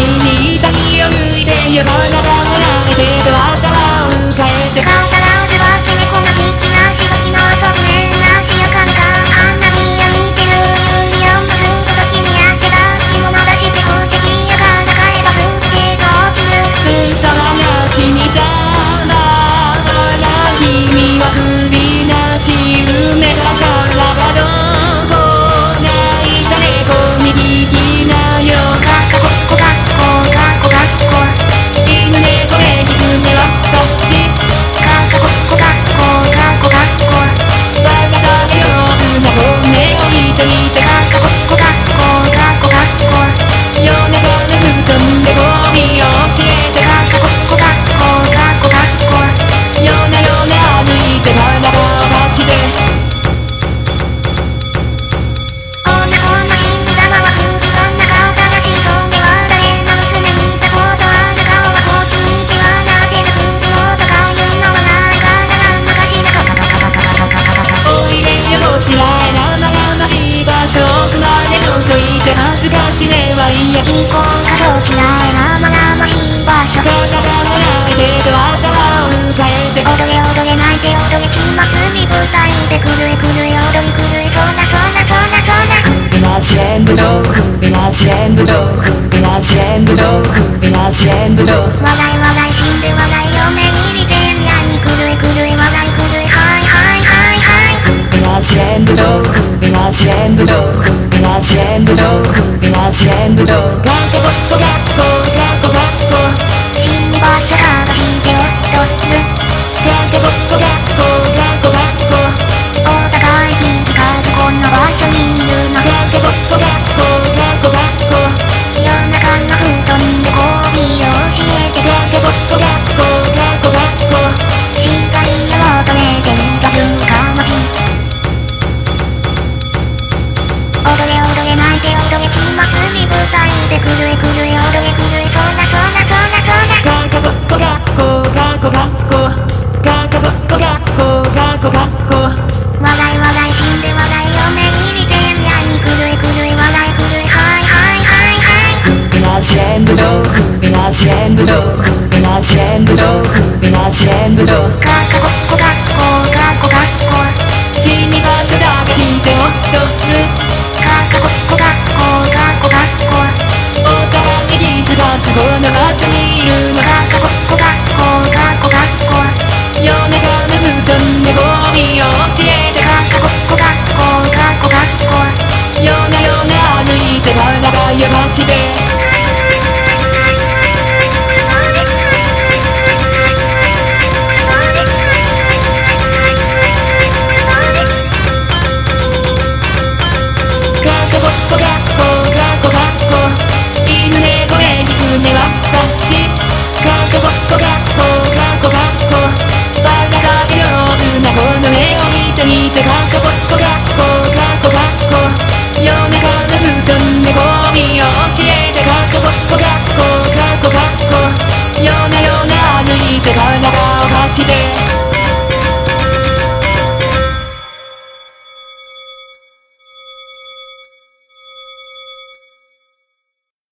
に抱きを向いて夜中だまで覗いて恥ずかしめはいや銀行がそちらへ生々しい場所で体をやめてと頭を浮かえて踊れ踊れ泣いて踊れちまつに舞台で狂い狂い踊り狂いそんなそんなそんなそんな首が全部ど首が全部ど首が全部ど首が全部ど笑い笑い死んで笑いよ目入り全夜に狂い狂い笑い狂いはいはいはいはい首が全部ど首が全部ど首全部都控告全部都嘎嘎咕咕嘎咕嘎咕咕咕请小哈巴寄给我 doo doo 咕つに舞台で狂い狂い踊れ狂いそんなそんなそんなそんなガコゴコガコガコガコガコゴコガコガコガコ笑い笑い死んで笑いよ目入り全夜に狂い狂い笑い狂いはいはいはいはい首が全部ど首が全部ど首が全部ど首が全部ど自分の場所にいるのだ過去。過去過去。過去。夜目が目布団でゴミを教えて過去。過去。過去。過去。夜な夜な歩いてならばよろしべなこの目を見てみてガコゴコカコカコカコ夜中の布団でゴミを教えてガコゴコカコカコカコ夜な夜な歩いて体を貸して